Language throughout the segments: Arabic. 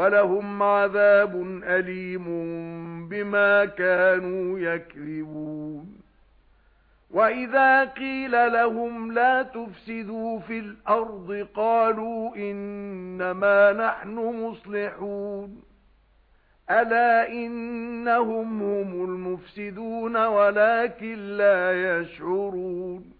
وَلَهُمْ عَذَابٌ أَلِيمٌ بِمَا كَانُوا يَكْذِبُونَ. وَإِذَا قِيلَ لَهُمْ لَا تُفْسِدُوا فِي الْأَرْضِ قَالُوا إِنَّمَا نَحْنُ مُصْلِحُونَ. أَلَا إِنَّهُمْ هُمُ الْمُفْسِدُونَ وَلَكِن لَّا يَشْعُرُونَ.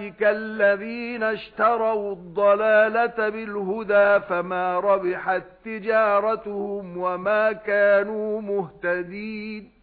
أُولَئِكَ الَّذِينَ اشْتَرَوُا الضَّلَالَةَ بِالْهُدَى فَمَا رَبِحَتْ تِجَارَتُهُمْ وَمَا كَانُوا مُهْتَدِينَ